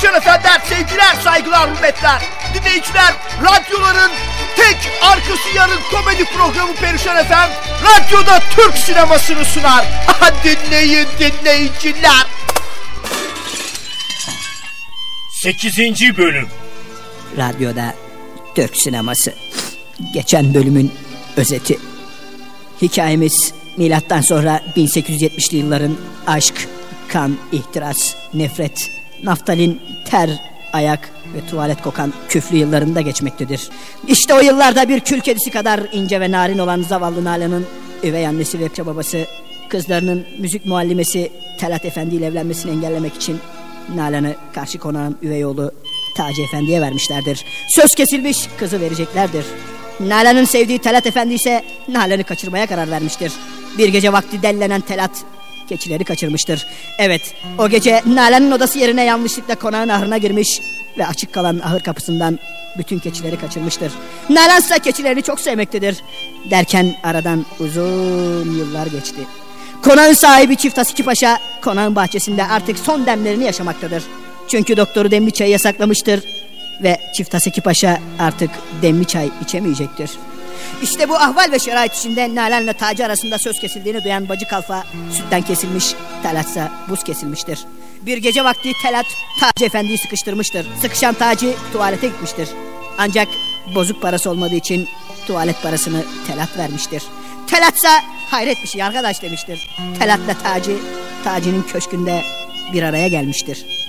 Perişan Efendiler, sevgiler, saygılar, hürmetler. Dinleyiciler, radyoların tek arkası yarın komedi programı Perişan Efem, radyoda Türk sinemasını sunar. Dinleyin dinleyiciler. 8. Bölüm Radyoda Türk sineması. Geçen bölümün özeti. Hikayemiz milattan sonra 1870'li yılların aşk, kan, ihtiras, nefret, naftalin, ter, ayak ve tuvalet kokan küflü yıllarında geçmektedir. İşte o yıllarda bir kül kedisi kadar ince ve narin olan zavallı Nalan'ın üvey annesi ve babası kızlarının müzik muallimesi Talat Efendi ile evlenmesini engellemek için Nalan'ı karşı konağın üvey oğlu Taci Efendi'ye vermişlerdir. Söz kesilmiş kızı vereceklerdir. Nalan'ın sevdiği Talat Efendi ise Nalan'ı kaçırmaya karar vermiştir. Bir gece vakti dellenen Talat keçileri kaçırmıştır. Evet o gece Nalan'ın odası yerine yanlışlıkla konağın ahırına girmiş ve açık kalan ahır kapısından bütün keçileri kaçırmıştır. Nalan ise keçilerini çok sevmektedir. Derken aradan uzun yıllar geçti. Konağın sahibi Çift Asiki Paşa konağın bahçesinde artık son demlerini yaşamaktadır. Çünkü doktoru demli çayı yasaklamıştır ve Çift Asiki Paşa artık demli çay içemeyecektir. İşte bu ahval ve şerait içinde Nalan'la Taci arasında söz kesildiğini duyan bacı kalfa sütten kesilmiş, Talatsa buz kesilmiştir. Bir gece vakti Talat Taci Efendi'yi sıkıştırmıştır. Sıkışan Taci tuvalete gitmiştir. Ancak bozuk parası olmadığı için tuvalet parasını Talat vermiştir. Talatsa hayret bir şey arkadaş demiştir. Talat'la Taci, Taci'nin köşkünde bir araya gelmiştir.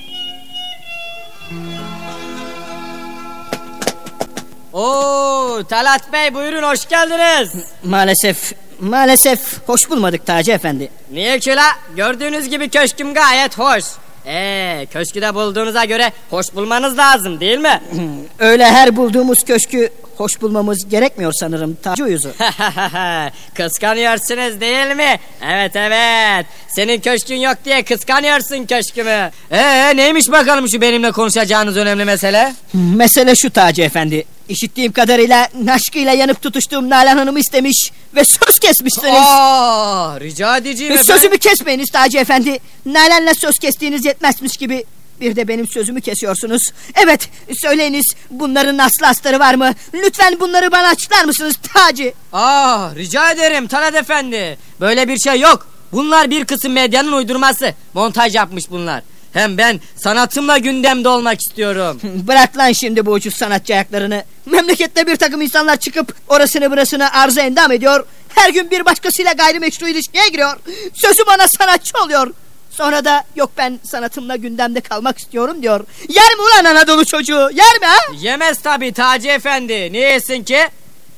Oo, Talat Bey buyurun hoş geldiniz. Maalesef, maalesef hoş bulmadık Taci Efendi. Niye ki la? Gördüğünüz gibi köşküm gayet hoş. Ee, köşkü de bulduğunuza göre hoş bulmanız lazım değil mi? Öyle her bulduğumuz köşkü hoş bulmamız gerekmiyor sanırım Taci Uyuzu. Kıskanıyorsunuz değil mi? Evet evet. Senin köşkün yok diye kıskanıyorsun köşkümü. Ee neymiş bakalım şu benimle konuşacağınız önemli mesele? Mesele şu Taci Efendi. İşittiğim kadarıyla aşkıyla yanıp tutuştuğum Nalan Hanım'ı istemiş ve söz kesmişsiniz. Aa, rica edeceğim efendim. Sözümü kesmeyiniz Taci Efendi. Nalan'la söz kestiğiniz yetmezmiş gibi bir de benim sözümü kesiyorsunuz. Evet söyleyiniz bunların aslı astarı var mı? Lütfen bunları bana açıklar mısınız Taci? Aa, rica ederim Talat Efendi. Böyle bir şey yok. Bunlar bir kısım medyanın uydurması. Montaj yapmış bunlar. Hem ben sanatımla gündemde olmak istiyorum. Bırak lan şimdi bu ucuz sanatçı ayaklarını. Memlekette bir takım insanlar çıkıp orasını burasını arıza endam ediyor. Her gün bir başkasıyla gayrimeşru ilişkiye giriyor. Sözü bana sanatçı oluyor. Sonra da yok ben sanatımla gündemde kalmak istiyorum diyor. Yer mi ulan Anadolu çocuğu? Yer mi ha? Yemez tabii Taci Efendi. Niye yesin ki?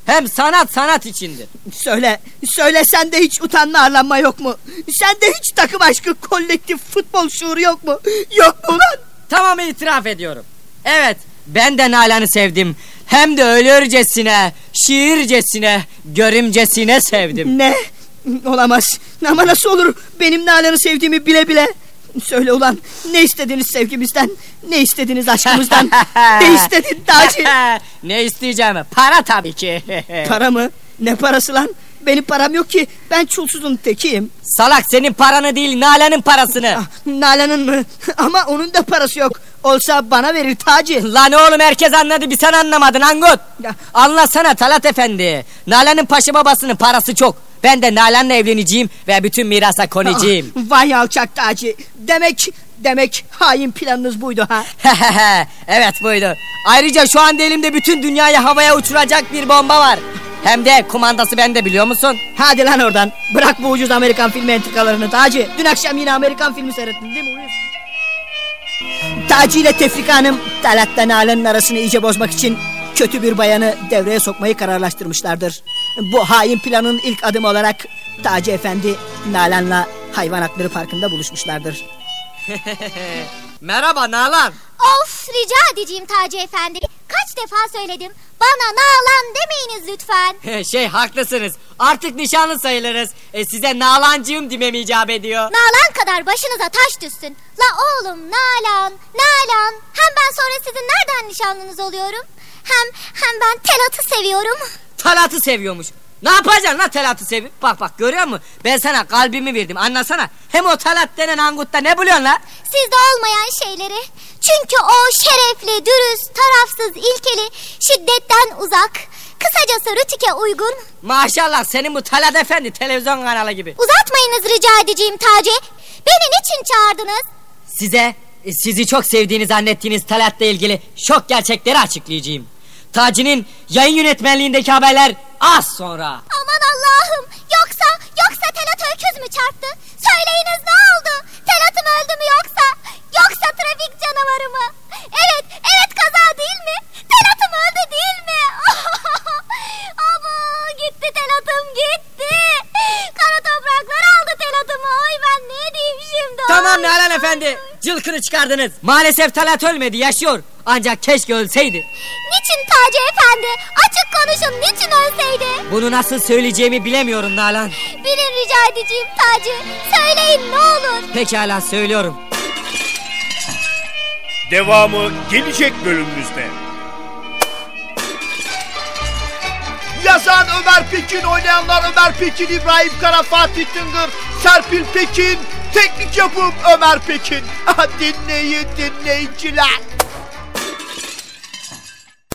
Hem sanat sanat içindir. Söyle, söyle sende hiç utanma arlanma yok mu? Sende hiç takım aşkı, kolektif futbol şuuru yok mu? Yok mu lan? Tamam itiraf ediyorum. Evet ben de Nalan'ı sevdim. Hem de ölürcesine, şiircesine, görümcesine sevdim. Ne? Olamaz. Ama nasıl olur benim Nalan'ı sevdiğimi bile bile? Söyle ulan ne istediniz sevgimizden? Ne istediniz aşkımızdan? ne istedin Taci? ne isteyeceğim? Para tabii ki. Para mı? Ne parası lan? Benim param yok ki. Ben çulsuzun tekiyim. Salak senin paranı değil Nalan'ın parasını. Ah, Nalan'ın mı? Ama onun da parası yok. Olsa bana verir Taci. Lan oğlum herkes anladı bir sen anlamadın Angut. Ya. Anlasana Talat Efendi. Nalan'ın paşı babasının parası çok. Ben de Nalan'la evleneceğim ve bütün mirasa konacağım. Ah, Vay alçak Taci. Demek demek hain planınız buydu ha. evet buydu. Ayrıca şu anda elimde bütün dünyayı havaya uçuracak bir bomba var. Hem de kumandası bende biliyor musun? Hadi lan oradan. Bırak bu ucuz Amerikan filmi entrikalarını Taci. Dün akşam yine Amerikan filmi seyrettin değil mi uyuz? Taci ile Tefrika Hanım Talat'la Nalan'ın arasını iyice bozmak için kötü bir bayanı devreye sokmayı kararlaştırmışlardır. Bu hain planın ilk adımı olarak Taci Efendi Nalan'la hayvan hakları parkında buluşmuşlardır. Merhaba Nalan. Of rica edeceğim Taci Efendi. Kaç defa söyledim. Bana Nalan demeyiniz lütfen. şey haklısınız. Artık nişanlı sayılırız. E, size Nalancığım demem icap ediyor. Nalan kadar başınıza taş düşsün. La oğlum Nalan, Nalan. Hem ben sonra sizin nereden nişanlınız oluyorum? Hem hem ben Telat'ı seviyorum. Talat'ı seviyormuş. Ne yapacaksın lan Talat'ı sevip? Bak bak görüyor musun? Ben sana kalbimi verdim anlasana. Hem o Talat denen angutta ne buluyorsun lan? Sizde olmayan şeyleri. Çünkü o şerefli, dürüst, tarafsız, ilkeli, şiddetten uzak, kısacası rütike uygun. Maşallah senin bu Talat Efendi televizyon kanalı gibi. Uzatmayınız rica edeceğim Taci. Beni niçin çağırdınız? Size e, sizi çok sevdiğini zannettiğiniz Talat'la ilgili şok gerçekleri açıklayacağım. Taci'nin yayın yönetmenliğindeki haberler az sonra. Aman Allah'ım! Yoksa, yoksa Telat öküz mü çarptı? Söyleyiniz ne oldu? Telat'ım öldü mü yoksa? Yoksa trafik canavarı mı? Evet, evet kaza değil mi? Telat'ım öldü değil mi? Ama gitti Telat'ım gitti. Kara topraklar aldı Telat'ımı. Oy ben ne diyeyim şimdi? Tamam Oy. Nalan Efendi cılkını çıkardınız. Maalesef Talat ölmedi yaşıyor. Ancak keşke ölseydi. Niçin Taci Efendi? Açık konuşun niçin ölseydi? Bunu nasıl söyleyeceğimi bilemiyorum Nalan. Bilin rica edeceğim Taci. Söyleyin ne olur. Pekala söylüyorum. Devamı gelecek bölümümüzde. Yazan Ömer Pekin, oynayanlar Ömer Pekin, İbrahim Kara, Fatih Tıngır, Serpil Pekin, teknik yapım Ömer Pekin. Dinleyin dinleyiciler.